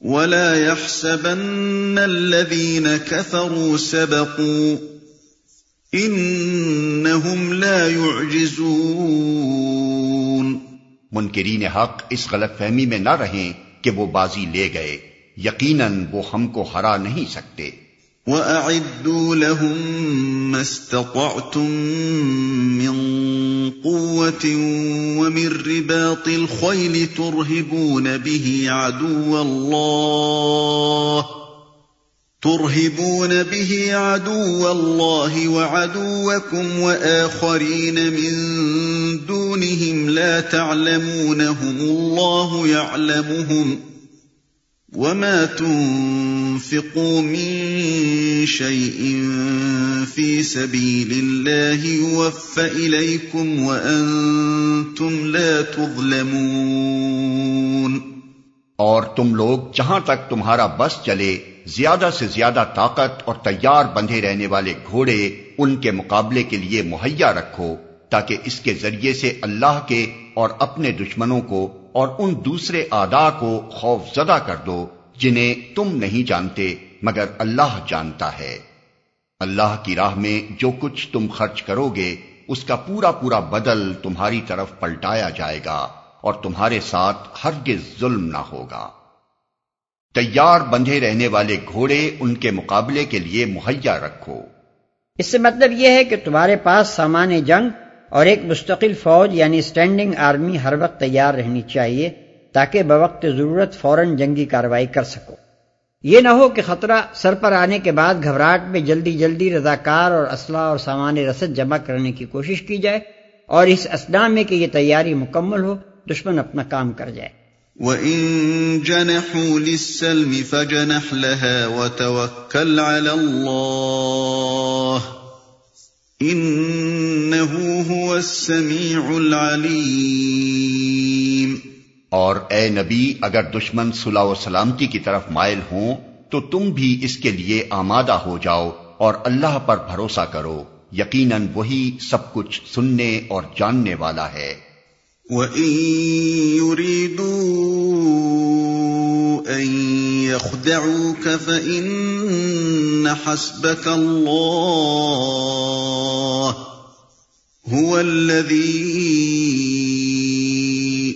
ولا يحسبن الذين كفروا سبقوا انهم لا يعجزون منکرین حق اس غلط فہمی میں نہ رہیں کہ وہ بازی لے گئے یقیناً وہ ہم کو ہرا نہیں سکتے۔ وَأَعِدُّوا لَهُم مَّا اسْتَطَعْتُم مِّن قُوَّةٍ وَمِن رِّبَاطِ الْخَيْلِ تُرْهِبُونَ بِهِ عَدُوَّ اللَّهِ ترهبون به عدو الله وعدوكم وآخرين من دونهم لا تعلمونهم الله يعلمهم وما تنفقون تنفقوا من شيء في سبيل الله يوفى إليكم وأنتم لا تظلمون. اور تم لوگ جہاں تک تمہارا بس چلے، زیادہ سے زیادہ طاقت اور تیار بندھے رہنے والے گھوڑے ان کے مقابلے کے لیے مہیا رکھو، تاکہ اس کے ذریعے سے اللہ کے اور اپنے دشمنوں کو اور ان دوسرے آدا کو خوف زدہ کر دو۔ جنہیں تم نہیں جانتے، مگر اللہ جانتا ہے۔ اللہ کی راہ میں جو کچھ تم خرچ کرو گے اس کا پورا پورا بدل تمہاری طرف پلٹایا جائے گا اور تمہارے ساتھ ہرگز ظلم نہ ہوگا۔ تیار بندھے رہنے والے گھوڑے ان کے مقابلے کے لیے مہیا رکھو۔ اس سے مطلب یہ ہے کہ تمہارے پاس سامان جنگ اور ایک مستقل فوج یعنی اسٹینڈنگ آرمی ہر وقت تیار رہنی چاہیے۔ تاکہ بوقت ضرورت فوراً جنگی کاروائی کر سکو۔ یہ نہ ہو کہ خطرہ سر پر آنے کے بعد گھبراہٹ میں جلدی جلدی رضاکار اور اسلحہ اور سامان رسد جمع کرنے کی کوشش کی جائے اور اس اسنا میں کہ یہ تیاری مکمل ہو، دشمن اپنا کام کر جائے۔ وَإِن جَنَحُوا لِلسَّلْمِ فَجَنَحْ لَهَا وَتَوَكَّلْ عَلَى اللَّهِ إِنَّهُ هُوَ السَّمِيعُ الْعَلِيمُ اور اے نبی، اگر دشمن صلح و سلامتی کی طرف مائل ہوں، تو تم بھی اس کے لیے آمادہ ہو جاؤ اور اللہ پر بھروسہ کرو۔ یقیناً وہی سب کچھ سننے اور جاننے والا ہے۔ وَإِن يُرِيدُوا أَن يَخْدَعُوكَ فَإِنَّ حَسْبَكَ اللَّهُ هُوَ الَّذِي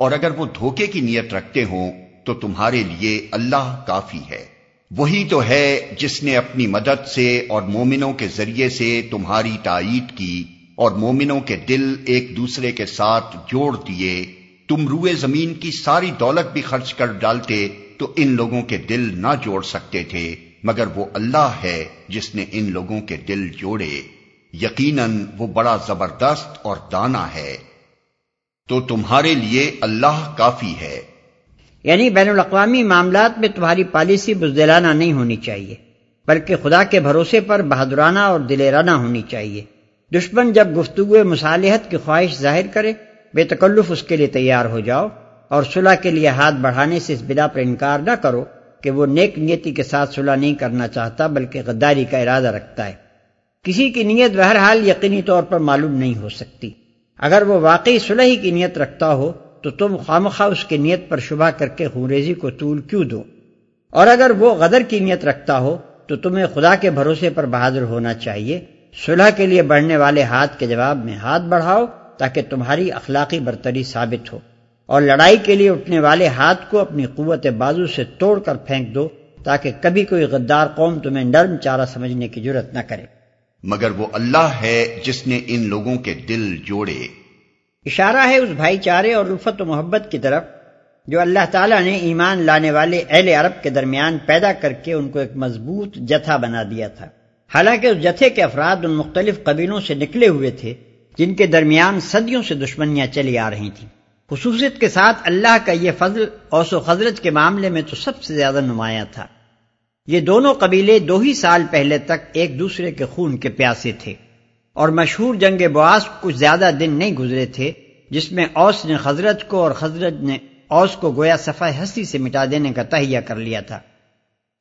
اور اگر وہ دھوکے کی نیت رکھتے ہوں تو تمہارے لیے اللہ کافی ہے۔ وہی تو ہے جس نے اپنی مدد سے اور مومنوں کے ذریعے سے تمہاری تائید کی اور مومنوں کے دل ایک دوسرے کے ساتھ جوڑ دیے۔ تم روئے زمین کی ساری دولت بھی خرچ کر ڈالتے تو ان لوگوں کے دل نہ جوڑ سکتے تھے، مگر وہ اللہ ہے جس نے ان لوگوں کے دل جوڑے۔ یقیناً وہ بڑا زبردست اور دانا ہے۔ تو تمہارے لیے اللہ کافی ہے۔ یعنی بین الاقوامی معاملات میں تمہاری پالیسی بزدلانہ نہیں ہونی چاہیے، بلکہ خدا کے بھروسے پر بہادرانہ اور دلیرانہ ہونی چاہیے۔ دشمن جب گفتگو مصالحت کی خواہش ظاہر کرے، بے تکلف اس کے لیے تیار ہو جاؤ اور صلح کے لیے ہاتھ بڑھانے سے اس بلا پر انکار نہ کرو کہ وہ نیک نیتی کے ساتھ صلح نہیں کرنا چاہتا، بلکہ غداری کا ارادہ رکھتا ہے۔ کسی کی نیت بہرحال یقینی طور پر معلوم نہیں ہو سکتی۔ اگر وہ واقعی صلح ہی کی نیت رکھتا ہو، تو تم خامخواہ اس کی نیت پر شبہ کر کے خونریزی کو طول کیوں دو؟ اور اگر وہ غدر کی نیت رکھتا ہو، تو تمہیں خدا کے بھروسے پر بہادر ہونا چاہیے۔ صلح کے لیے بڑھنے والے ہاتھ کے جواب میں ہاتھ بڑھاؤ تاکہ تمہاری اخلاقی برتری ثابت ہو۔ اور لڑائی کے لیے اٹھنے والے ہاتھ کو اپنی قوت بازو سے توڑ کر پھینک دو تاکہ کبھی کوئی غدار قوم تمہیں نرم چارہ سمجھنے کی ضرورت نہ کرے۔ مگر وہ اللہ ہے جس نے ان لوگوں کے دل جوڑے۔ اشارہ ہے اس بھائی چارے اور الفت و محبت کی طرف، جو اللہ تعالیٰ نے ایمان لانے والے اہل عرب کے درمیان پیدا کر کے ان کو ایک مضبوط جتھا بنا دیا تھا۔ حالانکہ اس جتھے کے افراد ان مختلف قبیلوں سے نکلے ہوئے تھے، جن کے درمیان صدیوں سے دشمنیاں چلی آ رہی تھیں۔ خصوصیت کے ساتھ اللہ کا یہ فضل اوس و خزرت کے معاملے میں تو سب سے زیادہ نمایاں تھا۔ یہ دونوں قبیلے دو ہی سال پہلے تک ایک دوسرے کے خون کے پیاسے تھے اور مشہور جنگ بواس کچھ زیادہ دن نہیں گزرے تھے، جس میں اوس نے حضرت کو اور حضرت نے اوس کو گویا صفحہ ہستی سے مٹا دینے کا تہیہ کر لیا تھا۔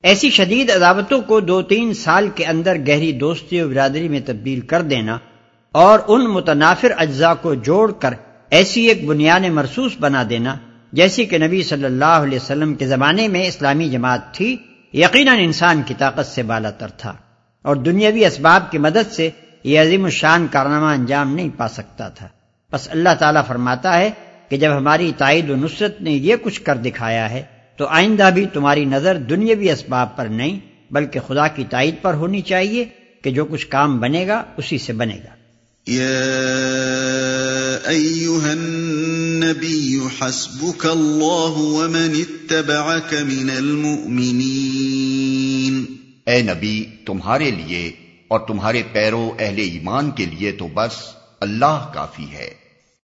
ایسی شدید عداوتوں کو دو تین سال کے اندر گہری دوستی و برادری میں تبدیل کر دینا اور ان متنافر اجزاء کو جوڑ کر ایسی ایک بنیاد مرسوس بنا دینا، جیسی کہ نبی صلی اللہ علیہ وسلم کے زمانے میں اسلامی جماعت تھی۔ یقیناً انسان کی طاقت سے بالا تر تھا اور دنیاوی اسباب کی مدد سے یہ عظیم الشان کارنامہ انجام نہیں پا سکتا تھا۔ بس اللہ تعالیٰ فرماتا ہے کہ جب ہماری تائید و نصرت نے یہ کچھ کر دکھایا ہے، تو آئندہ بھی تمہاری نظر دنیاوی اسباب پر نہیں، بلکہ خدا کی تائید پر ہونی چاہیے کہ جو کچھ کام بنے گا، اسی سے بنے گا۔ حسبك الله ومن اتبعك من المؤمنين۔ اے نبی، تمہارے لیے اور تمہارے پیرو اہل ایمان کے لیے تو بس اللہ کافی ہے۔